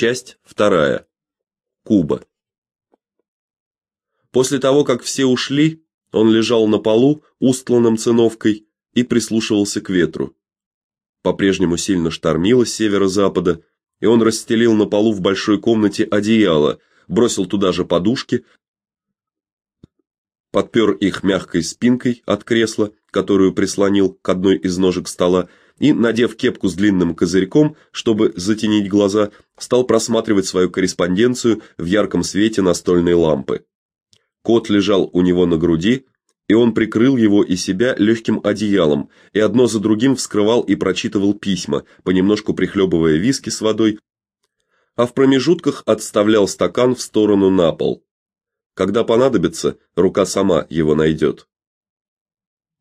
Часть вторая. Куба. После того, как все ушли, он лежал на полу, устланном циновкой, и прислушивался к ветру. По-прежнему сильно штормило с северо-запада, и он расстелил на полу в большой комнате одеяло, бросил туда же подушки, подпер их мягкой спинкой от кресла, которую прислонил к одной из ножек стола, и, надев кепку с длинным козырьком, чтобы затенить глаза, стал просматривать свою корреспонденцию в ярком свете настольной лампы. Кот лежал у него на груди, и он прикрыл его и себя легким одеялом, и одно за другим вскрывал и прочитывал письма, понемножку прихлебывая виски с водой, а в промежутках отставлял стакан в сторону на пол. Когда понадобится, рука сама его найдет.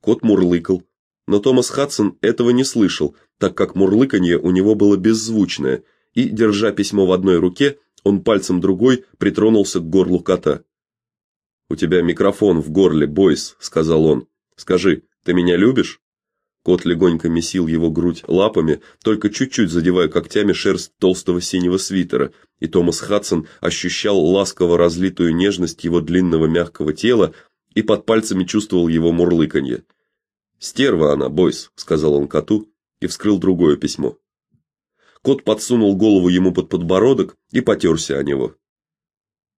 Кот мурлыкал, но Томас Хадсон этого не слышал, так как мурлыканье у него было беззвучное, и, держа письмо в одной руке, он пальцем другой притронулся к горлу кота. У тебя микрофон в горле, Бойс, сказал он. Скажи, ты меня любишь? Кот легонько месил его грудь лапами, только чуть-чуть задевая когтями шерсть толстого синего свитера, и Томас Хадсон ощущал ласково разлитую нежность его длинного мягкого тела и под пальцами чувствовал его мурлыканье. "Стерва она, Бойс", сказал он коту и вскрыл другое письмо. Кот подсунул голову ему под подбородок и потерся о него.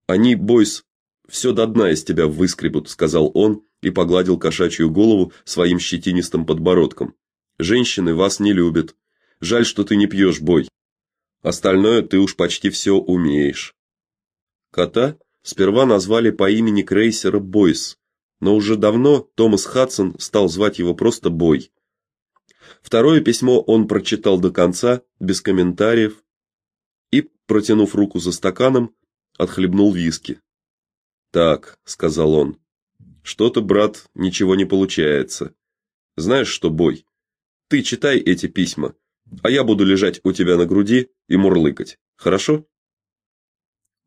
Они, Бойс, все до дна из тебя выскребут, сказал он и погладил кошачью голову своим щетинистым подбородком. Женщины вас не любят. Жаль, что ты не пьешь, бой. Остальное ты уж почти все умеешь. Кота сперва назвали по имени крейсера Бойс, но уже давно Томас Хадсон стал звать его просто Бой. Второе письмо он прочитал до конца без комментариев и, протянув руку за стаканом, отхлебнул виски. Так, сказал он. Что-то, брат, ничего не получается. Знаешь что, бой? Ты читай эти письма, а я буду лежать у тебя на груди и мурлыкать. Хорошо?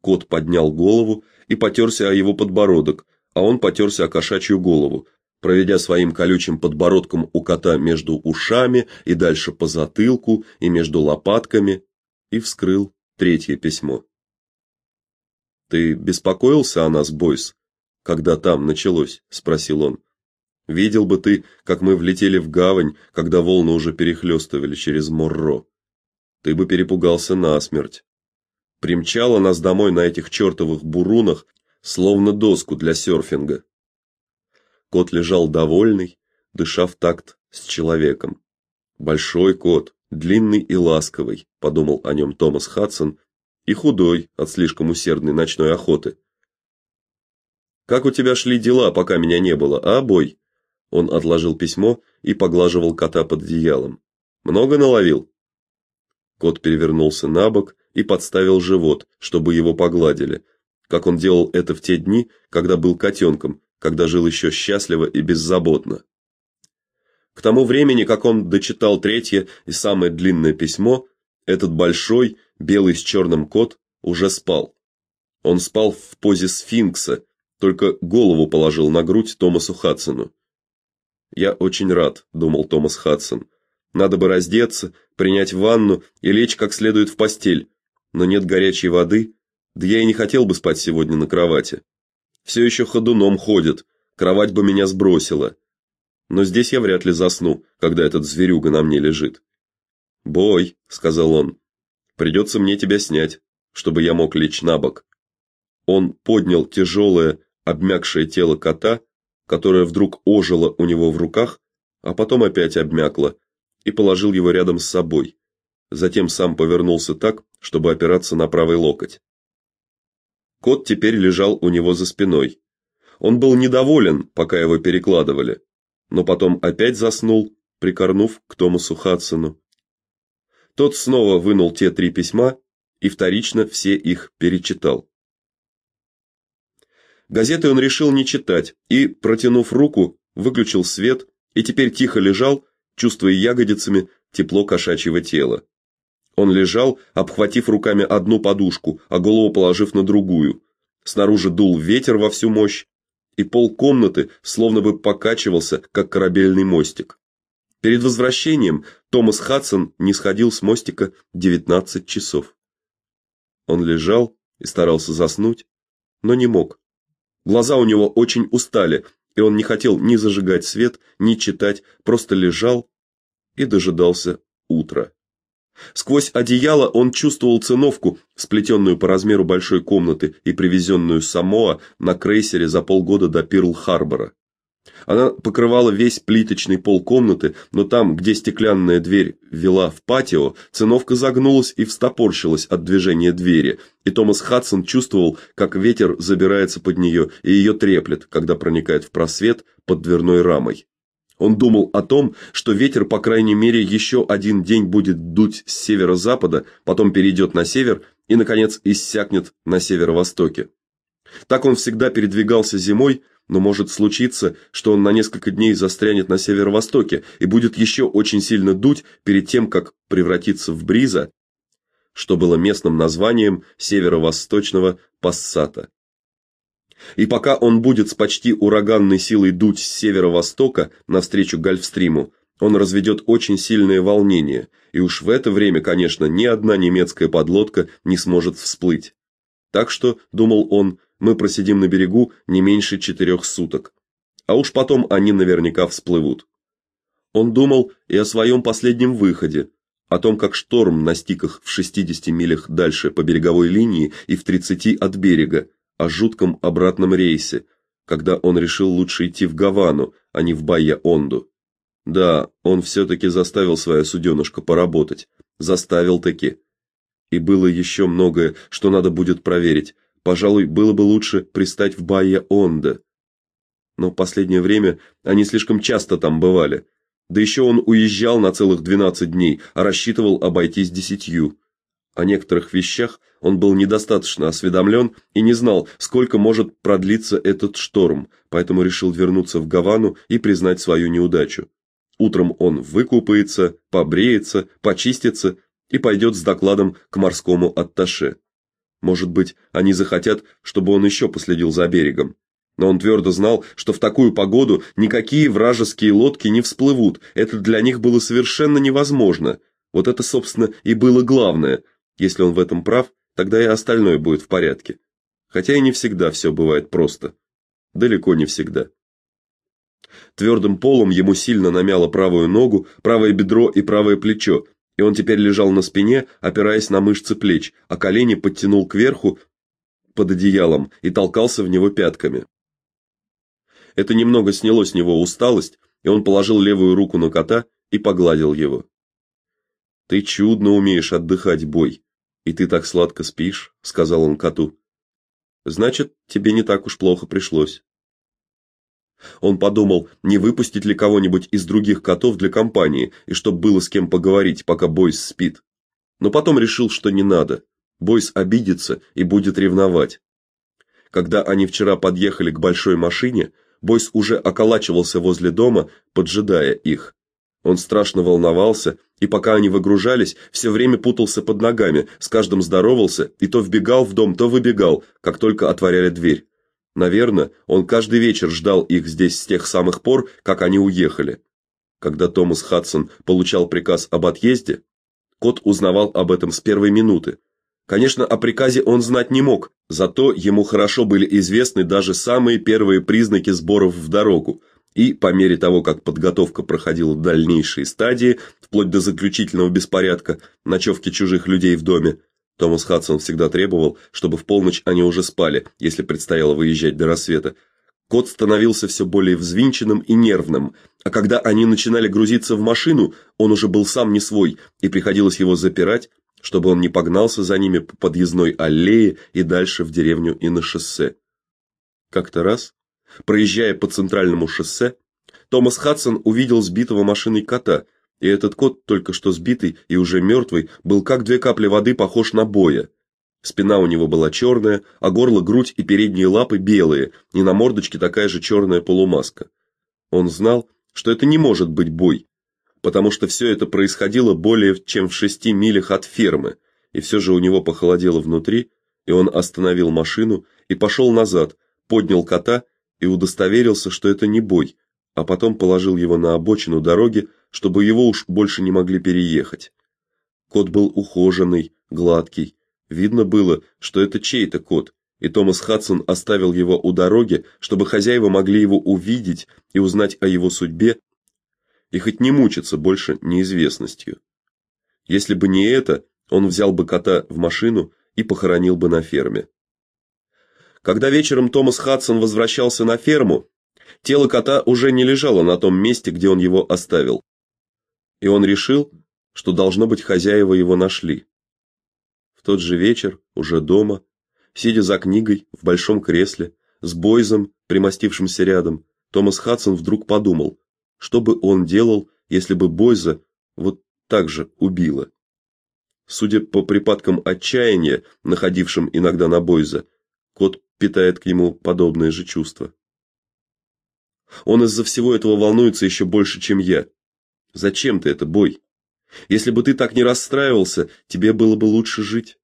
Кот поднял голову и потерся о его подбородок, а он потерся о кошачью голову, проведя своим колючим подбородком у кота между ушами и дальше по затылку и между лопатками, и вскрыл третье письмо. Ты беспокоился о нас, Бойс, когда там началось, спросил он. Видел бы ты, как мы влетели в гавань, когда волны уже перехлестывали через Морро. Ты бы перепугался насмерть. Примчало нас домой на этих чертовых бурунах, словно доску для серфинга. Кот лежал довольный, дыша в такт с человеком. Большой кот, длинный и ласковый, подумал о нем Томас Хадсон и худой от слишком усердной ночной охоты. Как у тебя шли дела, пока меня не было, а, бой? Он отложил письмо и поглаживал кота под одеялом. Много наловил. Кот перевернулся на бок и подставил живот, чтобы его погладили, как он делал это в те дни, когда был котенком, когда жил еще счастливо и беззаботно. К тому времени, как он дочитал третье и самое длинное письмо, этот большой белый с черным кот уже спал. Он спал в позе сфинкса, только голову положил на грудь Томасу Хадсону. Я очень рад, думал Томас Хадсон. Надо бы раздеться, принять ванну и лечь как следует в постель. Но нет горячей воды, да я и не хотел бы спать сегодня на кровати. Все еще ходуном ходит. Кровать бы меня сбросила. Но здесь я вряд ли засну, когда этот зверюга на мне лежит. "Бой", сказал он. Придется мне тебя снять, чтобы я мог лечь на бок. Он поднял тяжелое, обмякшее тело кота, которое вдруг ожило у него в руках, а потом опять обмякло, и положил его рядом с собой. Затем сам повернулся так, чтобы опираться на правый локоть. Кот теперь лежал у него за спиной. Он был недоволен, пока его перекладывали, но потом опять заснул, прикорнув к Томасу Хадсону. Тот снова вынул те три письма и вторично все их перечитал. Газеты он решил не читать и, протянув руку, выключил свет и теперь тихо лежал, чувствуя ягодицами тепло кошачьего тела. Он лежал, обхватив руками одну подушку, а голову положив на другую. Снаружи дул ветер во всю мощь, и пол комнаты словно бы покачивался, как корабельный мостик. Перед возвращением Томас Хадсон не сходил с мостика 19 часов. Он лежал и старался заснуть, но не мог. Глаза у него очень устали, и он не хотел ни зажигать свет, ни читать, просто лежал и дожидался утра. Сквозь одеяло он чувствовал циновку, сплетенную по размеру большой комнаты и привезенную с Самоа на крейсере за полгода до Пирл-Харбора. Она покрывала весь плиточный пол комнаты, но там, где стеклянная дверь вела в патио, циновка загнулась и встопорщилась от движения двери, и Томас Хадсон чувствовал, как ветер забирается под нее и ее треплет, когда проникает в просвет под дверной рамой. Он думал о том, что ветер, по крайней мере, еще один день будет дуть с северо-запада, потом перейдет на север и наконец иссякнет на северо-востоке. Так он всегда передвигался зимой, но может случиться, что он на несколько дней застрянет на северо-востоке и будет еще очень сильно дуть перед тем, как превратиться в бриза, что было местным названием северо-восточного пассата. И пока он будет с почти ураганной силой дуть с северо-востока навстречу Гольфстриму, он разведет очень сильное волнение, и уж в это время, конечно, ни одна немецкая подлодка не сможет всплыть. Так что, думал он, мы просидим на берегу не меньше четырех суток. А уж потом они наверняка всплывут. Он думал и о своем последнем выходе, о том, как шторм настиг их в 60 милях дальше по береговой линии и в 30 от берега, о жутком обратном рейсе, когда он решил лучше идти в Гавану, а не в Байя-Онду. Да, он все таки заставил свое суденышко поработать, заставил таки. И было еще многое, что надо будет проверить. Пожалуй, было бы лучше пристать в Байя-Онда. Но в последнее время они слишком часто там бывали. Да еще он уезжал на целых 12 дней, а рассчитывал обойтись десятью. О некоторых вещах он был недостаточно осведомлен и не знал, сколько может продлиться этот шторм, поэтому решил вернуться в Гавану и признать свою неудачу. Утром он выкупается, побреется, почистится и пойдет с докладом к морскому атташе. Может быть, они захотят, чтобы он еще последил за берегом. Но он твердо знал, что в такую погоду никакие вражеские лодки не всплывут. Это для них было совершенно невозможно. Вот это, собственно, и было главное. Если он в этом прав, тогда и остальное будет в порядке. Хотя и не всегда все бывает просто. Далеко не всегда. Твердым полом ему сильно намяло правую ногу, правое бедро и правое плечо, и он теперь лежал на спине, опираясь на мышцы плеч, а колени подтянул кверху под одеялом и толкался в него пятками. Это немного сняло с него усталость, и он положил левую руку на кота и погладил его. Ты чудно умеешь отдыхать, бой, и ты так сладко спишь, сказал он коту. Значит, тебе не так уж плохо пришлось. Он подумал, не выпустить ли кого-нибудь из других котов для компании, и чтоб было с кем поговорить, пока Бойс спит. Но потом решил, что не надо. Бойс обидится и будет ревновать. Когда они вчера подъехали к большой машине, Бойс уже околачивался возле дома, поджидая их. Он страшно волновался, и пока они выгружались, все время путался под ногами, с каждым здоровался и то вбегал в дом, то выбегал, как только отворяли дверь. Наверное, он каждый вечер ждал их здесь с тех самых пор, как они уехали. Когда Томас Хадсон получал приказ об отъезде, кот узнавал об этом с первой минуты. Конечно, о приказе он знать не мог, зато ему хорошо были известны даже самые первые признаки сборов в дорогу и по мере того, как подготовка проходила дальнейшие стадии, вплоть до заключительного беспорядка, ночевки чужих людей в доме, Томас Хадсон всегда требовал, чтобы в полночь они уже спали, если предстояло выезжать до рассвета. Кот становился все более взвинченным и нервным, а когда они начинали грузиться в машину, он уже был сам не свой, и приходилось его запирать, чтобы он не погнался за ними по подъездной аллее и дальше в деревню и на шоссе. Как-то раз Проезжая по центральному шоссе, Томас Хадсон увидел сбитого машиной кота, и этот кот, только что сбитый и уже мертвый, был как две капли воды похож на боя. Спина у него была черная, а горло, грудь и передние лапы белые, и на мордочке такая же черная полумаска. Он знал, что это не может быть бой, потому что все это происходило более чем в шести милях от фермы, и все же у него похолодело внутри, и он остановил машину и пошел назад, поднял кота и удостоверился, что это не бой, а потом положил его на обочину дороги, чтобы его уж больше не могли переехать. Кот был ухоженный, гладкий, Видно было, что это чей-то кот, и Томас Хадсон оставил его у дороги, чтобы хозяева могли его увидеть и узнать о его судьбе, и хоть не мучиться больше неизвестностью. Если бы не это, он взял бы кота в машину и похоронил бы на ферме. Когда вечером Томас Хадсон возвращался на ферму, тело кота уже не лежало на том месте, где он его оставил. И он решил, что должно быть хозяева его нашли. В тот же вечер, уже дома, Сидя за книгой в большом кресле, с Бойзом, примостившимся рядом, Томас Хадсон вдруг подумал, что бы он делал, если бы Бойза вот так же убило. Судя по припадкам отчаяния, находившим иногда на Бойза, кот питает к нему подобные же чувства. Он из-за всего этого волнуется еще больше, чем я. Зачем ты это, Бой? Если бы ты так не расстраивался, тебе было бы лучше жить.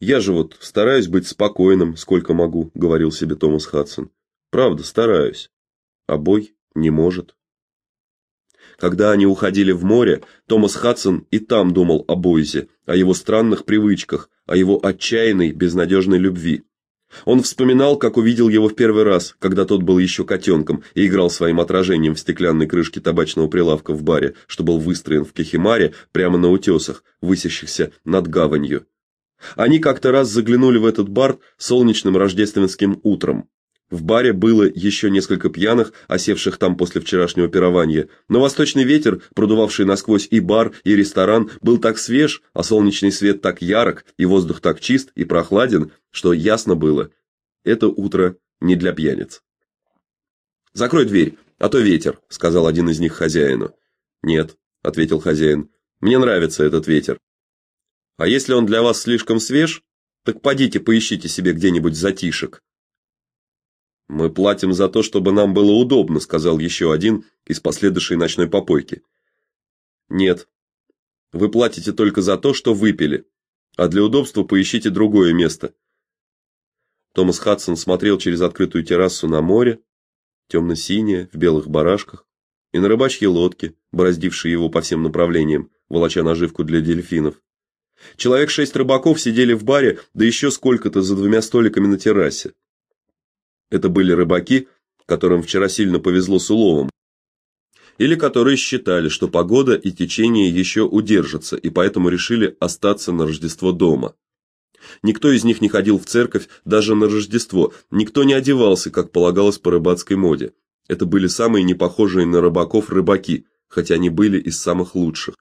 Я же вот стараюсь быть спокойным, сколько могу, говорил себе Томас Хадсон. Правда, стараюсь. А бой не может. Когда они уходили в море, Томас Хадсон и там думал о Бойзе, о его странных привычках, о его отчаянной, безнадежной любви. Он вспоминал, как увидел его в первый раз, когда тот был еще котенком и играл своим отражением в стеклянной крышке табачного прилавка в баре, что был выстроен в Кехимаре прямо на утесах, высящихся над гаванью. Они как-то раз заглянули в этот бар солнечным рождественским утром. В баре было еще несколько пьяных, осевших там после вчерашнего пирования, но восточный ветер, продувавший насквозь и бар, и ресторан, был так свеж, а солнечный свет так ярок, и воздух так чист и прохладен, что ясно было это утро не для пьяниц. Закрой дверь, а то ветер, сказал один из них хозяину. Нет, ответил хозяин. Мне нравится этот ветер. А если он для вас слишком свеж, так подите поищите себе где-нибудь затишек. Мы платим за то, чтобы нам было удобно, сказал еще один из последующей ночной попойки. Нет. Вы платите только за то, что выпили, а для удобства поищите другое место. Томас Хадсон смотрел через открытую террасу на море, темно синее в белых барашках, и на рыбачьи лодки, бороздившие его по всем направлениям, волоча наживку для дельфинов. Человек шесть рыбаков сидели в баре, да еще сколько-то за двумя столиками на террасе. Это были рыбаки, которым вчера сильно повезло с уловом, или которые считали, что погода и течение еще удержатся, и поэтому решили остаться на Рождество дома. Никто из них не ходил в церковь даже на Рождество, никто не одевался, как полагалось по рыбацкой моде. Это были самые непохожие на рыбаков рыбаки, хотя они были из самых лучших.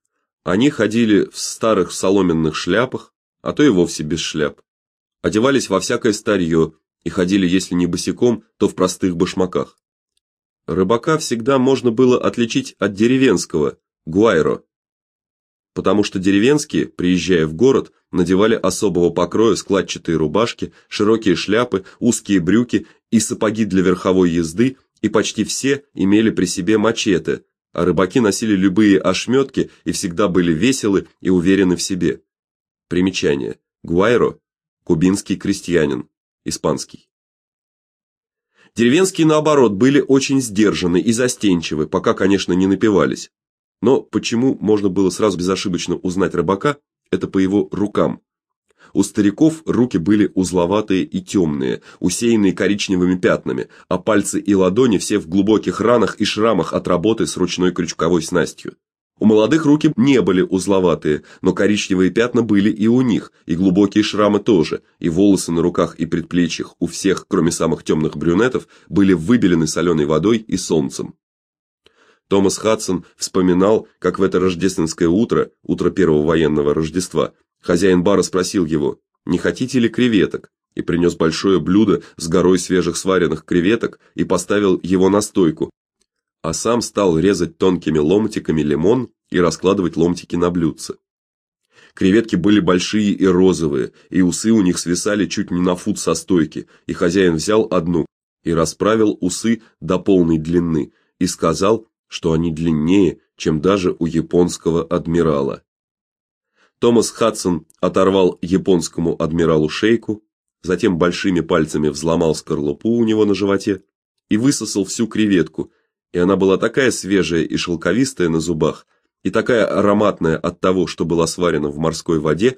Они ходили в старых соломенных шляпах, а то и вовсе без шляп. Одевались во всякое старье и ходили, если не босиком, то в простых башмаках. Рыбака всегда можно было отличить от деревенского гуайро, потому что деревенские, приезжая в город, надевали особого покроя складчатые рубашки, широкие шляпы, узкие брюки и сапоги для верховой езды, и почти все имели при себе мачете, а рыбаки носили любые ошметки и всегда были веселы и уверены в себе. Примечание: гуайро кубинский крестьянин, испанский. Деревенские наоборот были очень сдержаны и застенчивы, пока, конечно, не напивались. Но почему можно было сразу безошибочно узнать рыбака это по его рукам. У стариков руки были узловатые и темные, усеянные коричневыми пятнами, а пальцы и ладони все в глубоких ранах и шрамах от работы с ручной крючковой снастью. У молодых руки не были узловатые, но коричневые пятна были и у них, и глубокие шрамы тоже, и волосы на руках и предплечьях у всех, кроме самых темных брюнетов, были выбелены соленой водой и солнцем. Томас Хадсон вспоминал, как в это рождественское утро, утро первого военного Рождества, Хозяин бара спросил его: "Не хотите ли креветок?" и принес большое блюдо с горой свежих сваренных креветок и поставил его на стойку. А сам стал резать тонкими ломтиками лимон и раскладывать ломтики на блюдце. Креветки были большие и розовые, и усы у них свисали чуть не на фут со стойки, и хозяин взял одну и расправил усы до полной длины и сказал, что они длиннее, чем даже у японского адмирала. Томас Хадсон оторвал японскому адмиралу шейку, затем большими пальцами взломал скорлупу у него на животе и высосал всю креветку, и она была такая свежая и шелковистая на зубах, и такая ароматная от того, что была сварена в морской воде,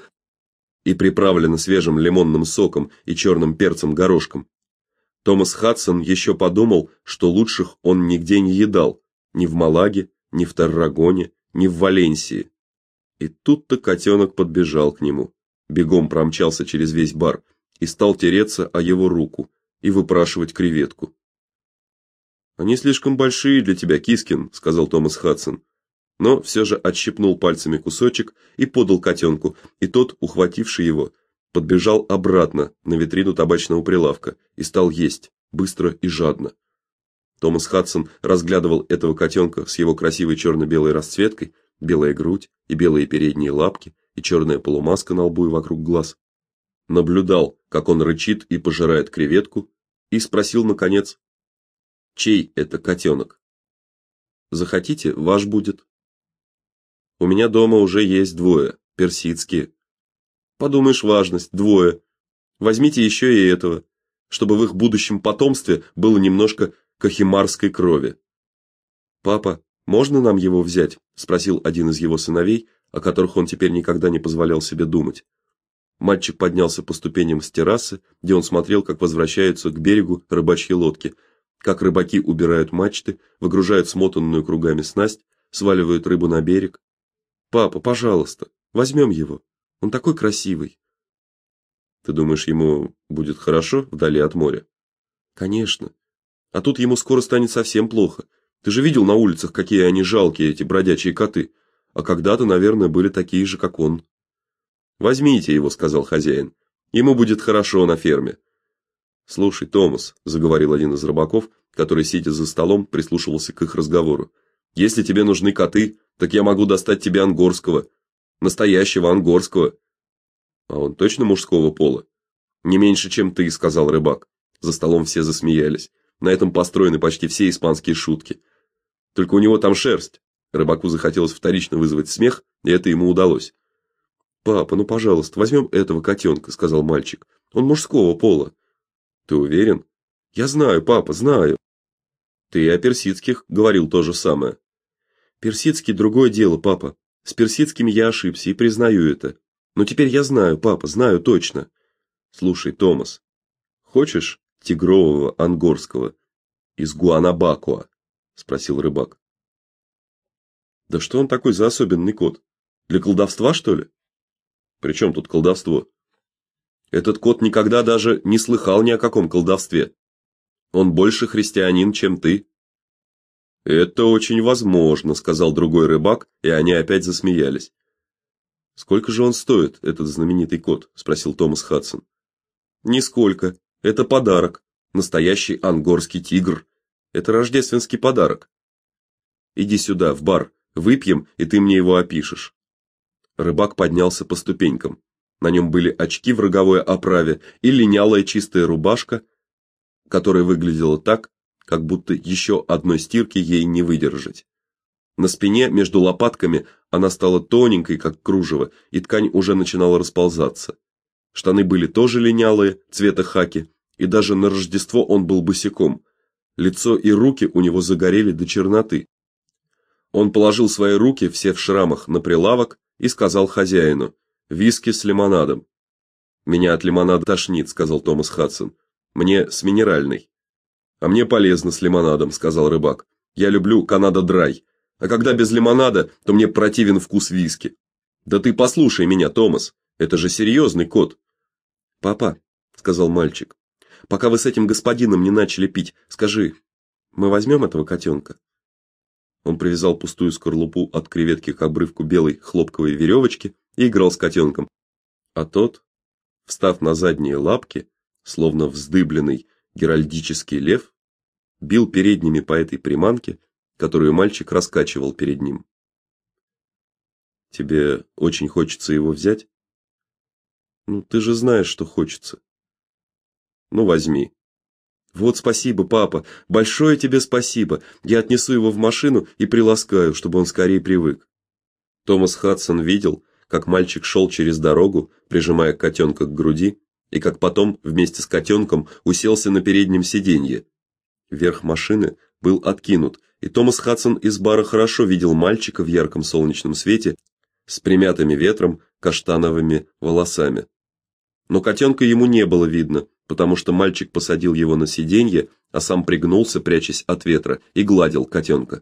и приправлено свежим лимонным соком и черным перцем-горошком. Томас Хадсон еще подумал, что лучших он нигде не едал, ни в Малаге, ни в Таррагоне, ни в Валенсии. И тут-то котенок подбежал к нему, бегом промчался через весь бар и стал тереться о его руку и выпрашивать креветку. Они слишком большие для тебя, Кискин, сказал Томас Хадсон. Но все же отщипнул пальцами кусочек и подал котенку, и тот, ухвативший его, подбежал обратно на витрину табачного прилавка и стал есть, быстро и жадно. Томас Хадсон разглядывал этого котенка с его красивой черно белой расцветкой, белая грудь и белые передние лапки и черная полумаска на лбу и вокруг глаз. Наблюдал, как он рычит и пожирает креветку, и спросил наконец: "Чей это котенок?» Захотите, ваш будет. У меня дома уже есть двое, персидские. Подумаешь, важность, двое. Возьмите еще и этого, чтобы в их будущем потомстве было немножко кахимарской крови. Папа, можно нам его взять? спросил один из его сыновей, о которых он теперь никогда не позволял себе думать. Мальчик поднялся по ступеням с террасы, где он смотрел, как возвращаются к берегу рыбачьи лодки, как рыбаки убирают мачты, выгружают смотанную кругами снасть, сваливают рыбу на берег. Папа, пожалуйста, возьмем его. Он такой красивый. Ты думаешь, ему будет хорошо вдали от моря? Конечно. А тут ему скоро станет совсем плохо. Ты же видел на улицах, какие они жалкие эти бродячие коты. А когда-то, наверное, были такие же, как он. Возьмите его, сказал хозяин. Ему будет хорошо на ферме. Слушай, Томас, заговорил один из рыбаков, который сидя за столом прислушивался к их разговору. Если тебе нужны коты, так я могу достать тебе ангорского. Настоящего ангорского. А он точно мужского пола? Не меньше, чем ты, сказал рыбак. За столом все засмеялись. На этом построены почти все испанские шутки. Только у него там шерсть. Рыбаку захотелось вторично вызвать смех, и это ему удалось. Папа, ну, пожалуйста, возьмем этого котенка», — сказал мальчик. Он мужского пола. Ты уверен? Я знаю, папа, знаю. Ты о персидских говорил то же самое. Персидский другое дело, папа. С персидскими я ошибся и признаю это. Но теперь я знаю, папа, знаю точно. Слушай, Томас, хочешь тигрового ангорского из Гуанабакуа? спросил рыбак. Да что он такой за особенный кот? Для колдовства, что ли? При чем тут колдовство? Этот кот никогда даже не слыхал ни о каком колдовстве. Он больше христианин, чем ты. Это очень возможно, сказал другой рыбак, и они опять засмеялись. Сколько же он стоит, этот знаменитый кот, спросил Томас Хадсон. Нисколько. Это подарок. Настоящий ангорский тигр. Это рождественский подарок. Иди сюда, в бар, выпьем, и ты мне его опишешь. Рыбак поднялся по ступенькам. На нем были очки в роговой оправе и линялая чистая рубашка, которая выглядела так, как будто еще одной стирки ей не выдержать. На спине между лопатками она стала тоненькой, как кружево, и ткань уже начинала расползаться. Штаны были тоже линялые, цвета хаки, и даже на Рождество он был босиком. Лицо и руки у него загорели до черноты. Он положил свои руки, все в шрамах, на прилавок и сказал хозяину: "Виски с лимонадом". "Меня от лимонада тошнит", сказал Томас Хадсон. "Мне с минеральной". А мне полезно с лимонадом, сказал рыбак. Я люблю Канада Драй. А когда без лимонада, то мне противен вкус виски. Да ты послушай меня, Томас. Это же серьезный кот. Папа, сказал мальчик. Пока вы с этим господином не начали пить, скажи, мы возьмем этого котенка?» Он привязал пустую скорлупу от креветки к обрывку белой хлопковой веревочки и играл с котенком. А тот, встав на задние лапки, словно вздыбленный геральдический лев, бил передними по этой приманке, которую мальчик раскачивал перед ним. Тебе очень хочется его взять? Ну, ты же знаешь, что хочется. Ну, возьми. Вот спасибо, папа. Большое тебе спасибо. Я отнесу его в машину и приласкаю, чтобы он скорее привык. Томас Хадсон видел, как мальчик шел через дорогу, прижимая котенка к груди, и как потом вместе с котенком уселся на переднем сиденье, Верх машины был откинут, и Томас Хадсон из бара хорошо видел мальчика в ярком солнечном свете с примятыми ветром каштановыми волосами. но котенка ему не было видно, потому что мальчик посадил его на сиденье, а сам пригнулся, прячась от ветра, и гладил котенка.